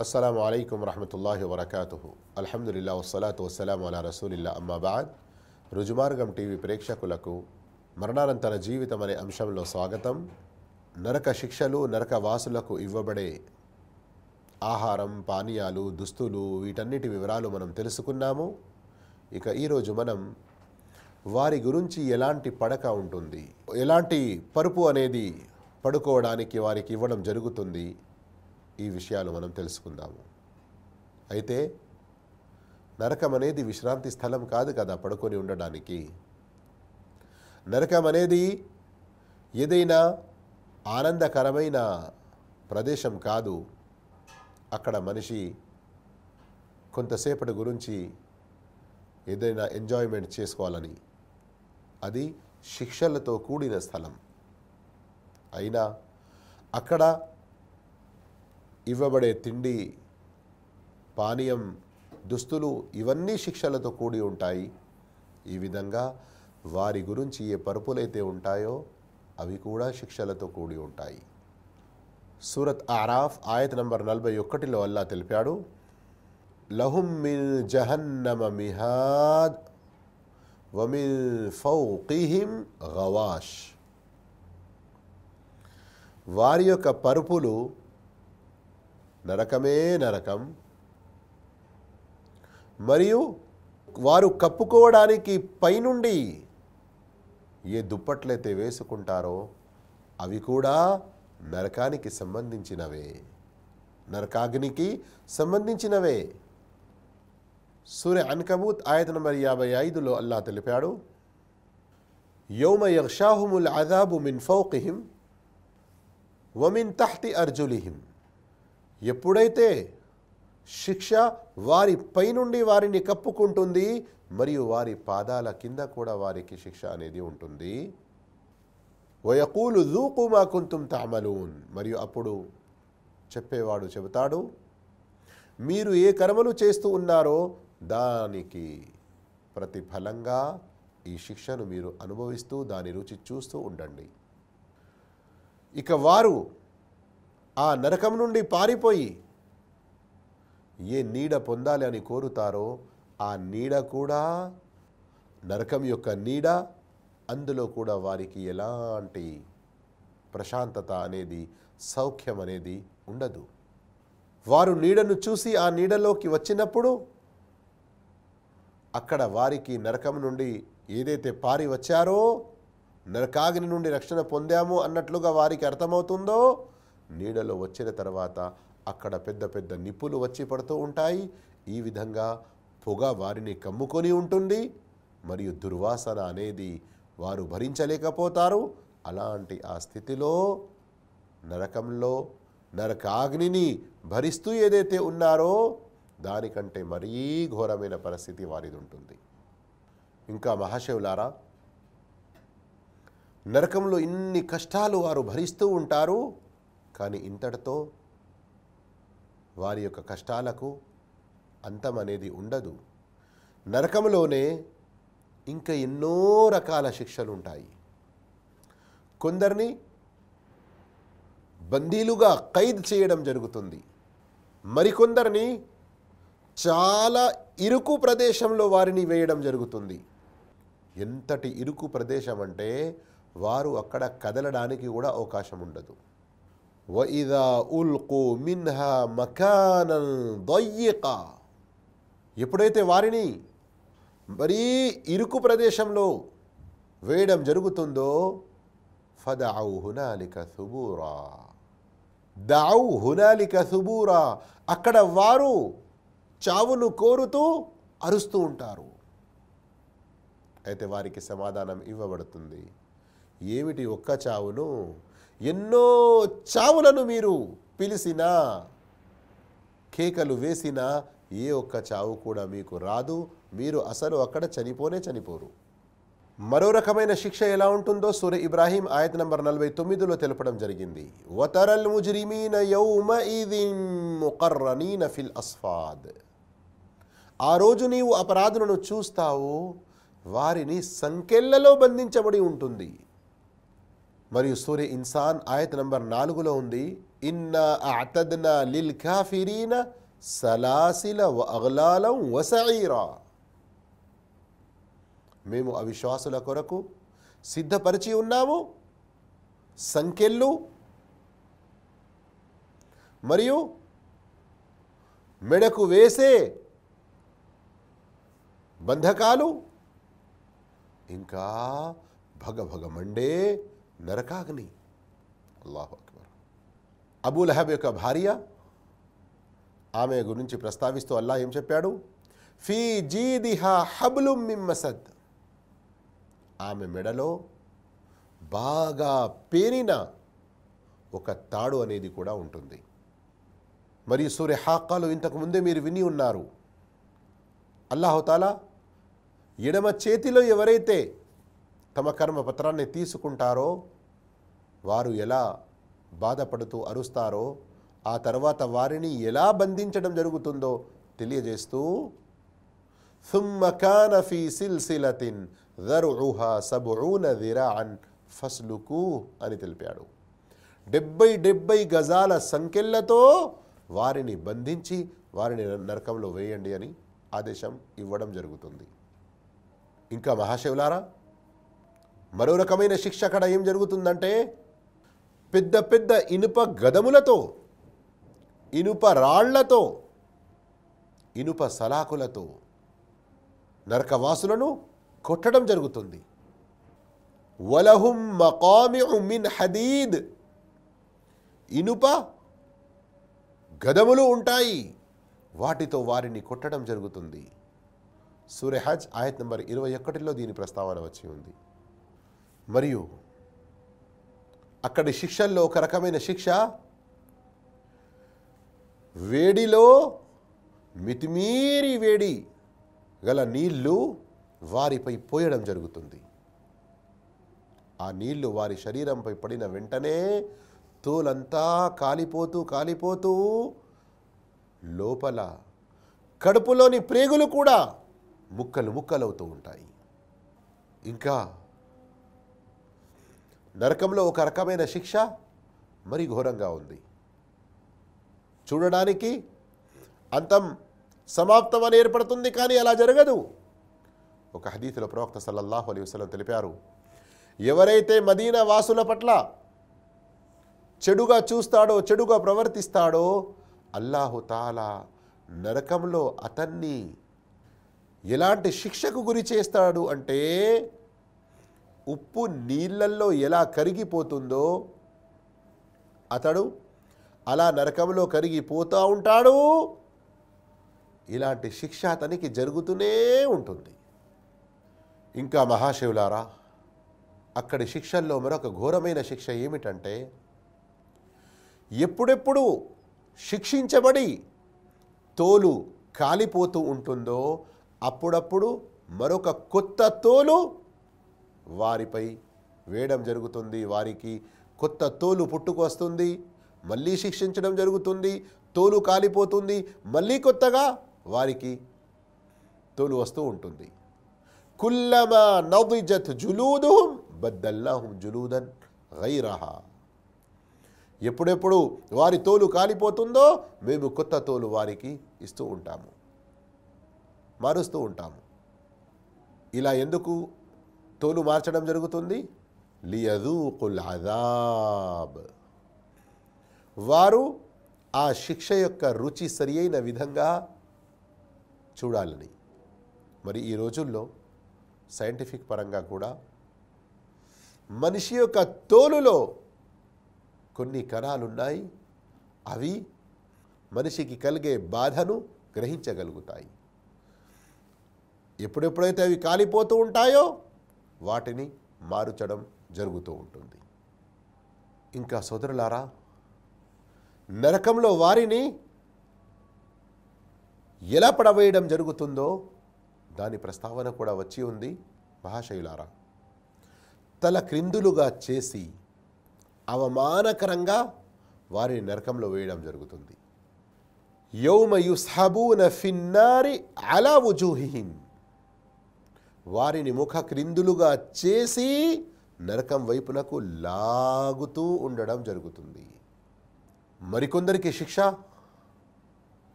అస్సలం అయికం వరహతుల్లా వరకాతు అల్హమ్దుల్లా వస్సలాతు వసలాం అలా రసూలిల్లా అమ్మాబాద్ రుజుమార్గం టీవీ ప్రేక్షకులకు మరణానంతర జీవితం అనే అంశంలో స్వాగతం. నరక శిక్షలు నరక వాసులకు ఇవ్వబడే ఆహారం పానీయాలు దుస్తులు వీటన్నిటి వివరాలు మనం తెలుసుకున్నాము. ఇక ఈరోజు మనం వారి గురించి ఎలాంటి పడక ఉంటుంది ఎలాంటి పరుపు అనేది పడుకోవడానికి వారికి ఇవ్వడం జరుగుతుంది ఈ విషయాలు మనం తెలుసుకుందాము. అయితే నరకం అనేది విశ్రాంతి స్థలం కాదు కదా పడుకొని ఉండడానికి. నరకం అనేది ఏదైనా ఆనందకరమైన ప్రదేశం కాదు. అక్కడ మనిషి కొంతసేపటి గురించి ఏదైనా ఎంజాయ్మెంట్ చేసుకోవాలని. అది శిక్షలతో కూడిన స్థలం. అయినా అక్కడ ఇవ్వబడే తిండి పానీయం దుస్తులు ఇవన్నీ శిక్షలతో కూడి ఉంటాయి. ఈ విధంగా వారి గురించి ఏ పరుపులైతే ఉంటాయో అవి కూడా శిక్షలతో కూడి ఉంటాయి. సూరత్ ఆరాఫ్ ఆయత్ నంబర్ నలభై ఒకటిలో అల్లా తెలిపాడు లహుం మిన్ జహన్నమ మిహాద్ వమిన్ ఫౌకిహిం గవాష్. వారి యొక్క పరుపులు నరకమే నరకం. మరియు వారు కప్పుకోవడానికి పైనుండి ఏ దుప్పట్లయితే వేసుకుంటారో అవి కూడా నరకానికి సంబంధించినవే. నరకాగ్నికి సంబంధించినవే. సూర్య అన్కబూత్ ఆయత నంబర్ యాభై ఐదులో అల్లా తెలిపాడు యౌమ యక్షాహుముల్ అదాబు మిన్ ఫౌకిహిం వమిన్ తహ్తి అర్జులిహిం. ఎప్పుడైతే శిక్ష వారి పైనుండి వారిని కప్పుకుంటుంది మరియు వారి పాదాల కింద కూడా వారికి శిక్ష అనేది ఉంటుంది. వయకూలు దూకు మా కుంతుం తామలూన్ మరియు అప్పుడు చెప్పేవాడు చెబుతాడు మీరు ఏ కర్మలు చేస్తూ ఉన్నారో దానికి ప్రతిఫలంగా ఈ శిక్షను మీరు అనుభవిస్తూ దాని రుచి చూస్తూ ఉండండి. ఇక వారు ఆ నరకం నుండి పారిపోయి. ఏ నీడ పొందాలి అని కోరుతారో ఆ నీడ కూడా నరకం యొక్క నీడ అందులో కూడా వారికి ఎలాంటి ప్రశాంతత అనేది సౌఖ్యం అనేది ఉండదు. వారు నీడను చూసి ఆ నీడలోకి వచ్చినప్పుడు అక్కడ వారికి నరకం నుండి ఏదైతే పారి వచ్చారో నరకాగ్ని నుండి రక్షణ పొందాము అన్నట్లుగా వారికి అర్థమవుతుందో నీడలో వచ్చిన తర్వాత అక్కడ పెద్ద పెద్ద నిప్పులు వచ్చి పడుతూ ఉంటాయి. ఈ విధంగా పొగ వారిని కమ్ముకొని ఉంటుంది. మరియు దుర్వాసన అనేది వారు భరించలేకపోతారు. అలాంటి ఆ స్థితిలో నరకంలో నరకాగ్నిని భరిస్తూ ఏదైతే ఉన్నారో దానికంటే మరీ ఘోరమైన పరిస్థితి వారిది ఉంటుంది. ఇంకా మహాశివులారా నరకంలో ఇన్ని కష్టాలు వారు భరిస్తూ ఉంటారు. కానీ ఇంతటితో వారి యొక్క కష్టాలకు అంతం అనేది ఉండదు. నరకంలోనే ఇంకా ఎన్నో రకాల శిక్షలు ఉంటాయి కొందరిని బందీలుగా ఖైద్ చేయడం జరుగుతుంది. మరికొందరిని చాలా ఇరుకు ప్రదేశంలో వారిని వేయడం జరుగుతుంది. ఎంతటి ఇరుకు ప్రదేశం అంటే వారు అక్కడ కదలడానికి కూడా అవకాశం ఉండదు ఉల్కు మిన్హా దొయ్యక ఎప్పుడైతే వారిని మరీ ఇరుకు ప్రదేశంలో వేయడం జరుగుతుందో ఫదావు హునాలిక సుబూరా. దావు హునాలిక సుబూరా. అక్కడ వారు చావును కోరుతూ అరుస్తూ ఉంటారు. అయితే వారికి సమాధానం ఇవ్వబడుతుంది. ఏమిటి ఒక్క చావును? ఎన్నో చావులను మీరు పిలిచినా కేకలు వేసినా ఏ ఒక్క చావు కూడా మీకు రాదు. మీరు అసలు అక్కడ చనిపోనే చనిపోరు. మరో రకమైన శిక్ష ఎలా ఉంటుందో సూర్య ఇబ్రాహీం ఆయత నంబర్ నలభై తొమ్మిదిలో తెలపడం జరిగింది. వతరల్ ముజ్రిమీన యౌమఇదిన్ ఫిల్ అస్ఫాద్. ఆ రోజు నీవు అపరాధులను చూస్తావు. వారిని సంకెళ్ళలో బంధించబడి ఉంటుంది. మరియు సూర్య ఇన్సాన్ ఆయత నంబర్ నాలుగులో ఉంది. ఇన్నా అతద్నా లిల్ కాఫిరీన సలాసిల వ అగ్లాలం వసీరా. మేము అవిశ్వాసుల కొరకు సిద్ధపరిచి ఉన్నాము. సంఖ్యలు మరియు మెడకు వేసే బంధకాలు ఇంకా భగ నరకాగ్ని. అల్లాహు అక్బర్. అబూ లహబ్ యొక్క భార్య ఆమె గురించి ప్రస్తావిస్తూ అల్లాహ్ ఏం చెప్పాడు? ఫీ జీదిహా హబ్లు మిమ్మసద్ ఆమె మెడలో బాగా పేరిన ఒక తాడు అనేది కూడా ఉంటుంది. మరియు సూర్య హాకాలు ఇంతకు ముందే మీరు విని ఉన్నారు. అల్లాహోతాలా ఎడమ చేతిలో ఎవరైతే తమ కర్మ పత్రాన్ని తీసుకుంటారో వారు ఎలా బాధపడుతూ అరుస్తారో ఆ తర్వాత వారిని ఎలా బంధించడం జరుగుతుందో తెలియజేస్తూ ثم كان في سلسلة ذرعها سبعون ذراعا فاسلكوه అని తెలిపాడు డెబ్బై డెబ్బై గజాల సంఖ్యలతో వారిని బంధించి వారిని నరకంలో వేయండి అని ఆదేశం ఇవ్వడం జరుగుతుంది ఇంకా మహాశివులారా మరో రకమైన శిక్ష అక్కడ ఏం జరుగుతుందంటే పెద్ద పెద్ద ఇనుప గదములతో ఇనుప రాళ్ళతో ఇనుప సలాకులతో నరకవాసులను కొట్టడం జరుగుతుంది. వలహుం మకామిఉ మిన్ హదీద్. ఇనుప గదములు ఉంటాయి. వాటితో వారిని కొట్టడం జరుగుతుంది. సూర్యహజ్ ఆయత్ నంబర్ ఇరవై ఒకటిలో దీని ప్రస్తావన వచ్చి ఉంది. మరియు అక్కడి శిక్షల్లో ఒక రకమైన శిక్ష వేడిలో మితిమీరి వేడి గల నీళ్ళు వారిపై పోయడం జరుగుతుంది. ఆ నీళ్ళు వారి శరీరంపై పడిన వెంటనే తోలంతా కాలిపోతూ కాలిపోతూ లోపల కడుపులోని ప్రేగులు కూడా ముక్కలు ముక్కలవుతూ ఉంటాయి. ఇంకా నరకంలో ఒక రకమైన శిక్ష మరి ఘోరంగా ఉంది. చూడడానికి అంతం సమాప్తం అని ఏర్పడుతుంది కానీ అలా జరగదు. ఒక హదీతుల ప్రవక్త సల్లల్లాహు అలీ వసలం తెలిపారు ఎవరైతే మదీనా వాసుల పట్ల చెడుగా చూస్తాడో చెడుగా ప్రవర్తిస్తాడో అల్లాహు తాలా నరకంలో అతన్ని ఎలాంటి శిక్షకు గురి చేస్తాడు అంటే ఉప్పు నీళ్ళల్లో ఎలా కరిగిపోతుందో అతడు అలా నరకంలో కరిగిపోతూ ఉంటాడు. ఇలాంటి శిక్ష అతనికి జరుగుతూనే ఉంటుంది. ఇంకా మహాశివులారా అక్కడి శిక్షల్లో మరొక ఘోరమైన శిక్ష ఏమిటంటే ఎప్పుడెప్పుడు శిక్షించబడి తోలు కాలిపోతూ ఉంటుందో అప్పుడప్పుడు మరొక కొత్త తోలు వారిపై వేయడం జరుగుతుంది. వారికి కొత్త తోలు పుట్టుకొస్తుంది. మళ్ళీ శిక్షించడం జరుగుతుంది. తోలు కాలిపోతుంది. మళ్ళీ కొత్తగా వారికి తోలు వస్తూ ఉంటుంది. కుల్లమా నవ్విజత్ జులూదుహం బద్దల్లాహం జులూదన్ గైరహా. ఎప్పుడెప్పుడు వారి తోలు కాలిపోతుందో మేము కొత్త తోలు వారికి ఇస్తూ ఉంటాము. మారుస్తూ ఉంటాము. ఇలా ఎందుకు? తోలు మార్చడం జరుగుతుంది. లియదూకుల్ అదాబ్ వారు ఆ శిక్ష యొక్క రుచి సరి అయిన విధంగా చూడాలని. మరి ఈ రోజుల్లో సైంటిఫిక్ పరంగా కూడా మనిషి యొక్క తోలులో కొన్ని కణాలున్నాయి. అవి మనిషికి కలిగే బాధను గ్రహించగలుగుతాయి. ఎప్పుడెప్పుడైతే అవి కాలిపోతూ ఉంటాయో వాటిని మారుచడం జరుగుతూ ఉంటుంది. ఇంకా సోదరులారా నరకంలో వారిని ఎలా పడవేయడం జరుగుతుందో దాని ప్రస్తావన కూడా వచ్చి ఉంది మహాశైలారా తల క్రిందులుగా చేసి అవమానకరంగా వారిని నరకంలో వేయడం జరుగుతుంది. యౌమ యుస్హబూన ఫిన్నారి అలా ఉజూహిహిం వారిని ముఖ క్రిందులుగా చేసి నరకం వైపునకు లాగుతూ ఉండడం జరుగుతుంది. మరికొందరికి శిక్ష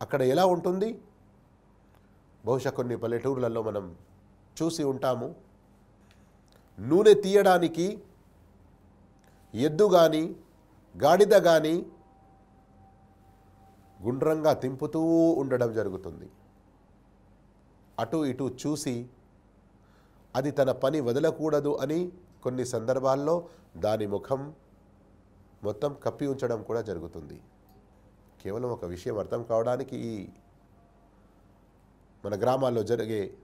అక్కడ ఎలా ఉంటుంది? బహుశా కొన్ని పల్లెటూర్లలో మనం చూసి ఉంటాము. నూనె తీయడానికి ఎద్దు కానీ గాడిద కానీ గుండ్రంగా తింపుతూ ఉండడం జరుగుతుంది. అటు ఇటు చూసి అది తన పని వదలకూడదు అని కొన్ని సందర్భాల్లో దాని ముఖం మొత్తం కప్పి ఉంచడం కూడా జరుగుతుంది. కేవలం ఒక విషయం అర్థం కావడానికి ఈ మన గ్రామాల్లో జరిగే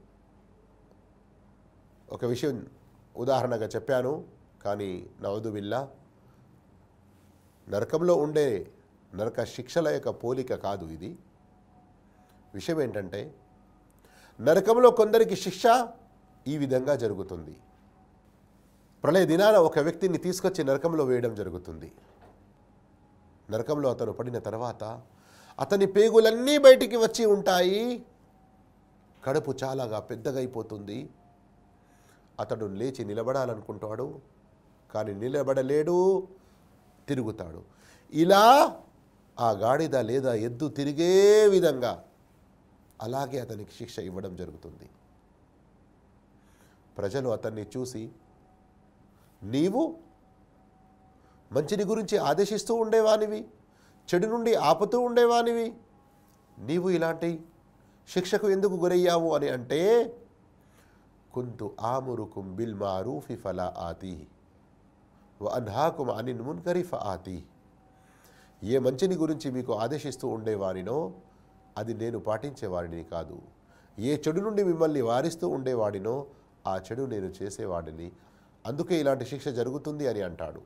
ఒక విషయం ఉదాహరణగా చెప్పాను కానీ నవదు బిల్లా నరకంలో ఉండే నరక శిక్షల యొక్క పోలిక కాదు ఇది. విషయం ఏంటంటే నరకంలో కొందరికి శిక్ష ఈ విధంగా జరుగుతుంది. ప్రళయ దినాన ఒక వ్యక్తిని తీసుకొచ్చి నరకంలో వేయడం జరుగుతుంది. నరకంలో అతను పడిన తర్వాత అతని పేగులన్నీ బయటికి వచ్చి ఉంటాయి. కడుపు చాలాగా పెద్దగైపోతుంది. అతడు లేచి నిలబడాలనుకుంటాడు. కానీ నిలబడలేడు తిరుగుతాడు. ఇలా ఆ గాడిద లేదా ఎద్దు తిరిగే విధంగా అలాగే అతనికి శిక్ష ఇవ్వడం జరుగుతుంది. ప్రజలు అతన్ని చూసి నీవు మంచిని గురించి ఆదేశిస్తూ ఉండేవానివి చెడు నుండి ఆపుతూ ఉండేవానివి. నీవు ఇలాంటి శిక్షకు ఎందుకు గురయ్యావు? అని అంటే కుంతు ఆమురుకుం బిల్ మారూఫి ఫలా ఆతి వ అన్హాకుం అనిన్ మున్కరి ఆతి ఏ మంచిని గురించి మీకు ఆదేశిస్తూ ఉండేవాడినో అది నేను పాటించేవాడిని కాదు. ఏ చెడు నుండి మిమ్మల్ని వారిస్తూ ఉండేవాడినో ఆ చెడు నేను చేసేవాడిని అందుకే ఇలాంటి శిక్ష జరుగుతుంది అని అంటాడు.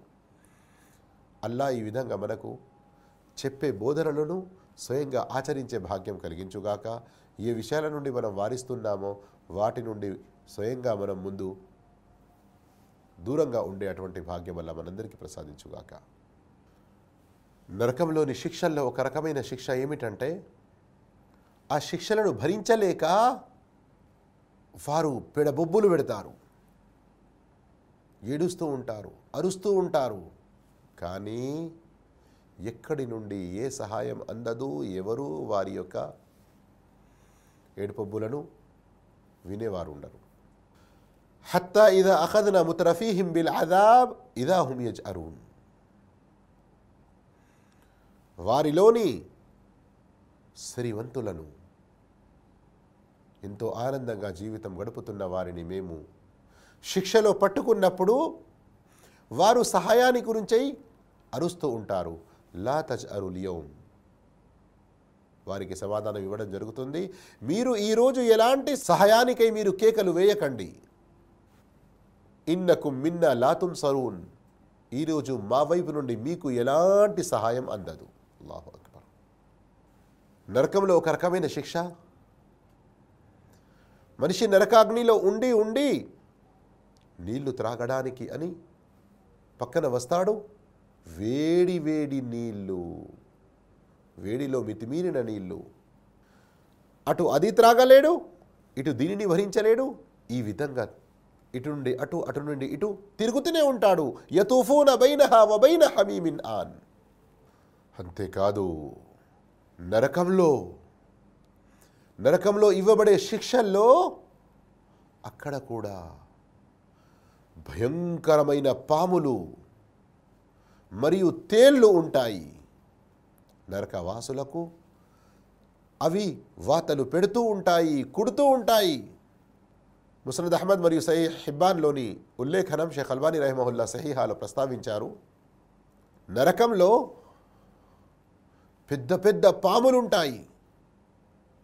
అల్లా ఈ విధంగా మనకు చెప్పే బోధనలను స్వయంగా ఆచరించే భాగ్యం కలిగించుగాక ఏ విషయాల నుండి మనం వారిస్తున్నామో వాటి నుండి స్వయంగా మనం ముందు దూరంగా ఉండే అటువంటి భాగ్యం వల్ల మనందరికీ ప్రసాదించుగాక. నరకంలోని శిక్షల్లో ఒక రకమైన శిక్ష ఏమిటంటే ఆ శిక్షలను భరించలేక వారు పెడబొబ్బులు పెడతారు. ఏడుస్తూ ఉంటారు అరుస్తూ ఉంటారు. కానీ ఎక్కడి నుండి ఏ సహాయం అందదు ఎవరు వారి యొక్క ఏడుపబ్బులను వినేవారు ఉండరు. హత్తా ఇదా అఖద్న ముతరఫీహిం బిల్ అదాబ్ ఇదా హుమియజ్ అరుణ్ వారిలోని శ్రీవంతులను ఎంతో ఆనందంగా జీవితం గడుపుతున్న వారిని మేము. శిక్షలో పట్టుకున్నప్పుడు వారు సహాయాన్ని గురించై అరుస్తూ ఉంటారు. లా తజ్ అరులియోం వారికి సమాధానం ఇవ్వడం జరుగుతుంది. మీరు ఈరోజు ఎలాంటి సహాయానికై మీరు కేకలు వేయకండి. ఇన్నకు మిన్న లాతుం సరూన్ ఈరోజు మా వైపు నుండి మీకు ఎలాంటి సహాయం అందదు. అల్లాహు అక్బర్. నరకంలో ఒక రకమైన శిక్ష. మనిషి నరకాగ్నిలో ఉండి ఉండి నీళ్ళు త్రాగడానికి అని పక్కన వస్తాడు. వేడి వేడి నీళ్ళు వేడిలో మితిమీరిన నీళ్ళు అటు అది త్రాగలేడు ఇటు దీనిని భరించలేడు ఈ విధంగా ఇటు నుండి అటు అటు నుండి ఇటు తిరుగుతూనే ఉంటాడు. యతూఫూన బైనహ వబైన హమీమిన్ ఆన్. అంతేకాదు నరకంలో నరకంలో ఇవ్వబడే శిక్షల్లో అక్కడ కూడా భయంకరమైన పాములు మరియు తేళ్ళు ఉంటాయి. నరకవాసులకు అవి వాతలు పెడుతూ ఉంటాయి కుడుతూ ఉంటాయి. ముసరద్ అహ్మద్ మరియు సహీ హిబ్బాన్లోని ఉల్లేఖనం షేఖ్ అల్బానీ రహమహుల్లా సహీహాలో ప్రస్తావించారు నరకంలో పెద్ద పెద్ద పాములుంటాయి.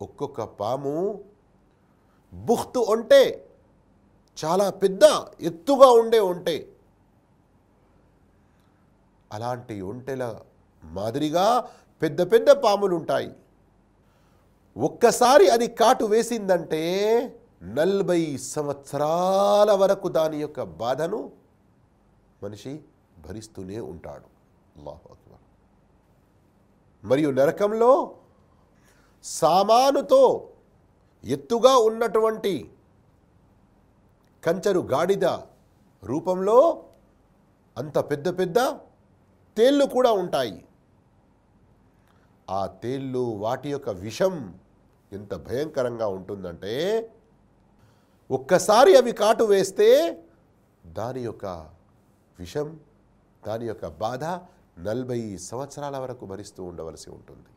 ఒక్కొక్క పాము బుఖ్తు ఒంటే చాలా పెద్ద ఎత్తుగా ఉండే ఒంటే. అలాంటి ఒంటెల మాదిరిగా పెద్ద పెద్ద పాములు ఉంటాయి ఒక్కసారి అది కాటు వేసిందంటే నలభై సంవత్సరాల వరకు దాని యొక్క బాధను మనిషి భరిస్తూనే ఉంటాడు. అల్లాహు అక్బర్. మరియు నరకంలో సామానుతో ఎత్తుగా ఉన్నటువంటి కంచరు గాడిద రూపంలో అంత పెద్ద పెద్ద తేళ్ళు కూడా ఉంటాయి. ఆ తేళ్ళు వాటి యొక్క విషం ఎంత భయంకరంగా ఉంటుందంటే ఒక్కసారి అవి కాటు వేస్తే దాని యొక్క విషం దాని యొక్క బాధ నలభై సంవత్సరాల వరకు భరిస్తూ ఉండవలసి ఉంటుంది.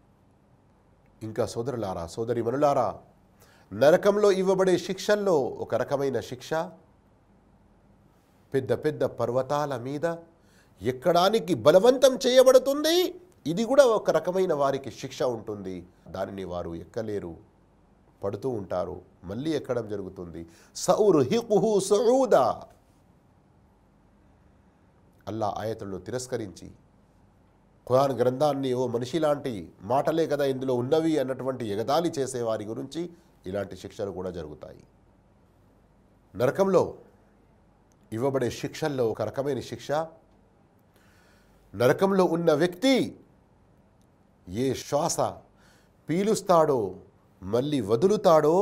ఇంకా సోదరులారా సోదరి మనులారా నరకంలో ఇవ్వబడే శిక్షల్లో ఒక రకమైన శిక్ష పెద్ద పెద్ద పర్వతాల మీద ఎక్కడానికి బలవంతం చేయబడుతుంది. ఇది కూడా ఒక రకమైన వారికి శిక్ష ఉంటుంది. దానిని వారు ఎక్కలేరు పడుతూ ఉంటారు మళ్ళీ ఎక్కడం జరుగుతుంది. సౌరు హికుహు సౌదా. అల్లా ఆయతలను తిరస్కరించి ఖురాన్ గ్రంథాన్ని ఓ మనిషి లాంటి మాటలే కదా ఇందులో ఉన్నవి అన్నటువంటి ఎగతాళి చేసే వారి గురించి ఇలాంటి శిక్షలు కూడా జరుగుతాయి. నరకంలో ఇవ్వబడే శిక్షల్లో ఒక రకమైన శిక్ష నరకంలో ఉన్న వ్యక్తి ఏ శ్వాస పీలుస్తాడో మళ్ళీ వదులుతాడో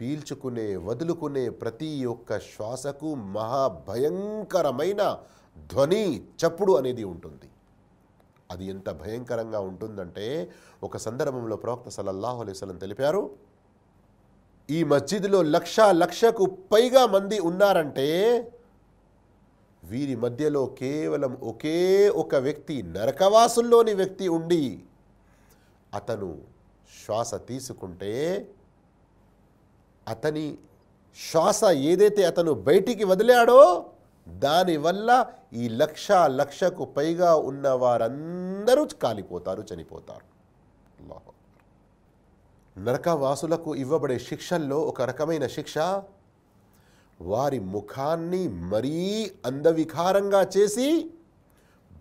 పీల్చుకునే వదులుకునే ప్రతి ఒక్క శ్వాసకు మహాభయంకరమైన ధ్వని చప్పుడు అనేది ఉంటుంది. అది ఎంత భయంకరంగా ఉంటుందంటే ఒక సందర్భంలో ప్రవక్త సల్లల్లాహు అలైహి తెలిపారు ఈ మస్జిద్లో లక్ష లక్షకు పైగా మంది ఉన్నారంటే వీరి మధ్యలో కేవలం ఒకే ఒక వ్యక్తి నరకవాసుల్లోని వ్యక్తి ఉండి అతను శ్వాస తీసుకుంటే అతని శ్వాస ఏదైతే అతను బయటికి వదిలాడో దానివల్ల ఈ లక్ష లక్షకు పైగా ఉన్న వారందరూ కాలిపోతారు చనిపోతారు. నరకవాసులకు ఇవ్వబడే శిక్షల్లో ఒక రకమైన శిక్ష వారి ముఖాన్ని మరీ అందవికారంగా చేసి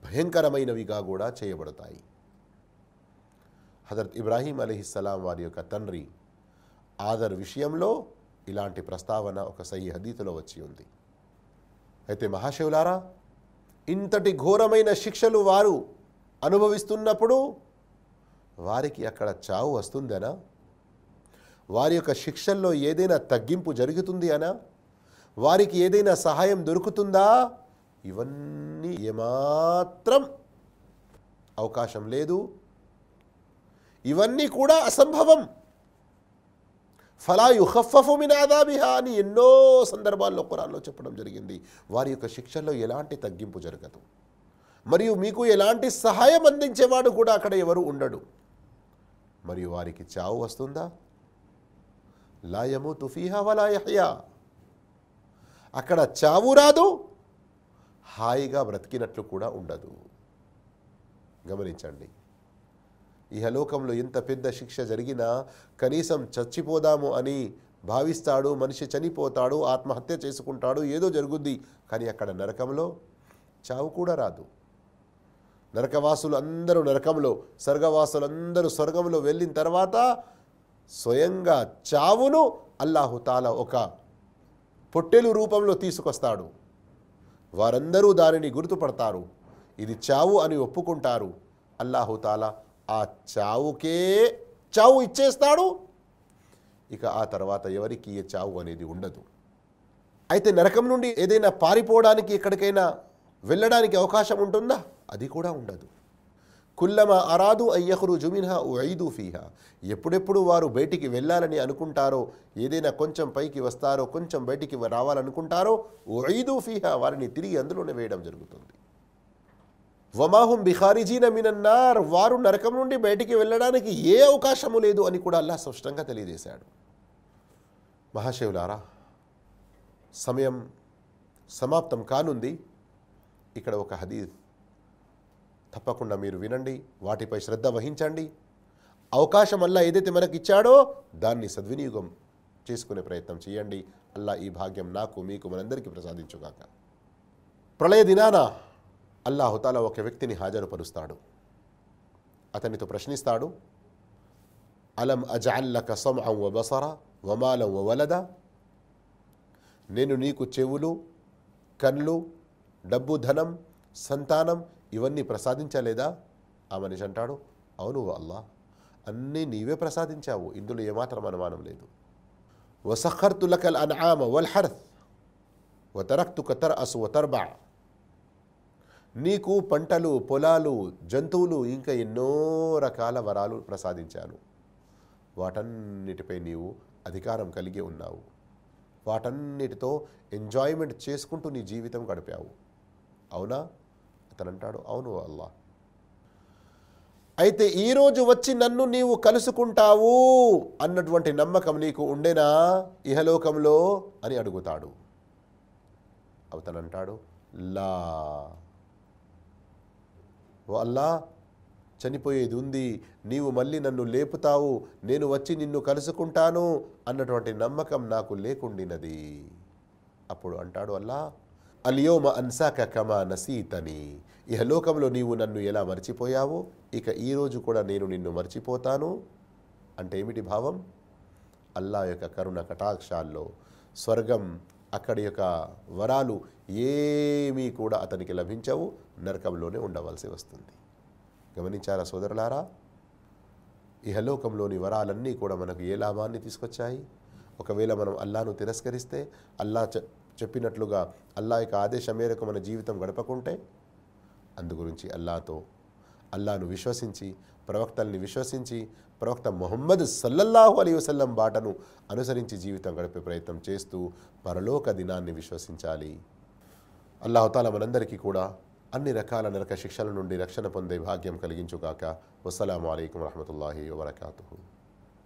భయంకరమైనవిగా కూడా చేయబడతాయి. హజరత్ ఇబ్రాహీం అలీహిస్సలాం వారి యొక్క తండ్రి ఆదర్ విషయంలో ఇలాంటి ప్రస్తావన ఒక సహీ హదీతులో వచ్చి ఉంది. అయితే మహాశివులారా ఇంతటి ఘోరమైన శిక్షలు వారు అనుభవిస్తున్నప్పుడు వారికి అక్కడ చావు వస్తుందనా? వారి యొక్క శిక్షల్లో ఏదైనా తగ్గింపు జరుగుతుంది అనా? వారికి ఏదైనా సహాయం దొరుకుతుందా? ఇవన్నీ ఏమాత్రం అవకాశం లేదు. ఇవన్నీ కూడా అసంభవం. ఫలా యుహఫఫు మిన్ ఆదాబిహా అని ఎన్నో సందర్భాల్లో కురాల్లో చెప్పడం జరిగింది. వారి యొక్క శిక్షల్లో ఎలాంటి తగ్గింపు జరగదు. మరియు మీకు ఎలాంటి సహాయం అందించేవాడు కూడా అక్కడ ఎవరు ఉండడు. మరియు వారికి చావు వస్తుందా? లాయము తుఫీహా వలా యహ్యా. అక్కడ చావు రాదు హాయిగా బ్రతికినట్లు కూడా ఉండదు. గమనించండి. ఇహలోకంలో ఎంత పెద్ద శిక్ష జరిగినా కనీసం చచ్చిపోదాము అని భావిస్తాడు మనిషి చనిపోతాడు ఆత్మహత్య చేసుకుంటాడు ఏదో జరుగుద్ది. కానీ అక్కడ నరకంలో చావు కూడా రాదు. నరకవాసులు అందరూ నరకంలో స్వర్గవాసులు అందరూ స్వర్గంలో వెళ్ళిన తర్వాత స్వయంగా చావును అల్లాహుతాల ఒక పొట్టెలు రూపంలో తీసుకొస్తాడు. వారందరూ దానిని గుర్తుపడతారు. ఇది చావు అని ఒప్పుకుంటారు. అల్లాహుతాల ఆ చావుకే చావు ఇచ్చేస్తాడు. ఇక ఆ తర్వాత ఎవరికి ఏ చావు అనేది ఉండదు. అయితే నరకం నుండి ఏదైనా పారిపోవడానికి ఎక్కడికైనా వెళ్ళడానికి అవకాశం ఉంటుందా? అది కూడా ఉండదు. కుల్లమ అరాదు అయ్యహురు జుమిన్హా ఐదు ఫీహా. ఎప్పుడెప్పుడు వారు బయటికి వెళ్ళాలని అనుకుంటారో ఏదైనా కొంచెం పైకి వస్తారో కొంచెం బయటికి రావాలనుకుంటారో ఐదు ఫీహా వారిని తిరిగి అందులోనే వేయడం జరుగుతుంది. వమాహుం బిహారిజీన మినన్నార్ వారు నరకం నుండి బయటికి వెళ్ళడానికి ఏ అవకాశము లేదు అని కూడా అల్లా స్పష్టంగా తెలియజేశాడు. మహాశివులారా సమయం సమాప్తం కానుంది. ఇక్కడ ఒక హదీద్ తప్పకుండా మీరు వినండి వాటిపై శ్రద్ధ వహించండి. అవకాశం అల్లా ఏదైతే మనకి ఇచ్చాడో దాన్ని సద్వినియోగం చేసుకునే ప్రయత్నం చేయండి. అల్లా ఈ భాగ్యం నాకు మీకు మనందరికీ ప్రసాదించుగాక. ప్రళయ దినానా అల్లాహుతాల ఒక వ్యక్తిని హాజరుపరుస్తాడు. అతనితో ప్రశ్నిస్తాడు అలం అజాల్లక సమఅం వ బసర వమాలం వలద? నేను నీకు చెవులు కళ్ళు డబ్బు ధనం సంతానం ఇవన్నీ ప్రసాదించలేదా? ఆ మనిషి అంటాడు అవును అల్లా అన్నీ నీవే ప్రసాదించావు ఇందులో ఏమాత్రం అనుమానం లేదు. వసఖర్తు లకల్ అన్ఆమ వల్ హర్త్ వతరక్తుక తర్అసు వతర్బా నీకు పంటలు పొలాలు జంతువులు ఇంకా ఎన్నో రకాల వరాలు ప్రసాదించాను. వాటన్నిటిపై నీవు అధికారం కలిగి ఉన్నావు. వాటన్నిటితో ఎంజాయ్మెంట్ చేసుకుంటూ నీ జీవితం గడిపావు. అవునా? అతనంటాడు అవును అల్లా అయితే ఈరోజు వచ్చి నన్ను నీవు కలుసుకుంటావు అన్నటువంటి నమ్మకం నీకు ఉండేనా? ఇహలోకంలో? అని అడుగుతాడు. అవతనంటాడు లా. ఓ అల్లా చనిపోయేది ఉంది. నీవు మళ్ళీ నన్ను లేపుతావు. నేను వచ్చి నిన్ను కలుసుకుంటాను అన్నటువంటి నమ్మకం నాకు లేకుండినది. అప్పుడు అంటాడు అల్లా అలియోమ అన్సాక కమా నసీతని. ఇహలోకంలో నీవు నన్ను ఎలా మర్చిపోయావో ఇక ఈరోజు కూడా నేను నిన్ను మర్చిపోతాను. అంటే ఏమిటి భావం? అల్లా యొక్క కరుణ కటాక్షాల్లో స్వర్గం అక్కడి యొక్క వరాలు ఏమీ కూడా అతనికి లభించవు నరకంలోనే ఉండవలసి వస్తుంది. గమనించారా సోదరులారా? ఇహలోకంలోని వరాలన్నీ కూడా మనకు ఏ లాభాన్ని తీసుకొచ్చాయి? ఒకవేళ మనం అల్లాను తిరస్కరిస్తే అల్లా చెప్పినట్లుగా అల్లా యొక్క ఆదేశం మేరకు మన జీవితం గడపకుంటే అందుగురించి అల్లాతో అల్లాను విశ్వసించి ప్రవక్తల్ని విశ్వసించి ప్రవక్త మొహమ్మద్ సల్లల్లాహు అలీ వసల్లం బాటను అనుసరించి జీవితం గడిపే ప్రయత్నం చేస్తూ పరలోక దినాన్ని విశ్వసించాలి. అల్లాహతాల మనందరికీ కూడా అన్ని రకాల నరక శిక్షల నుండి రక్షణ పొందే భాగ్యం కలిగించుగాక. వసలాం అయికం వరహమూల వబర్కాతూ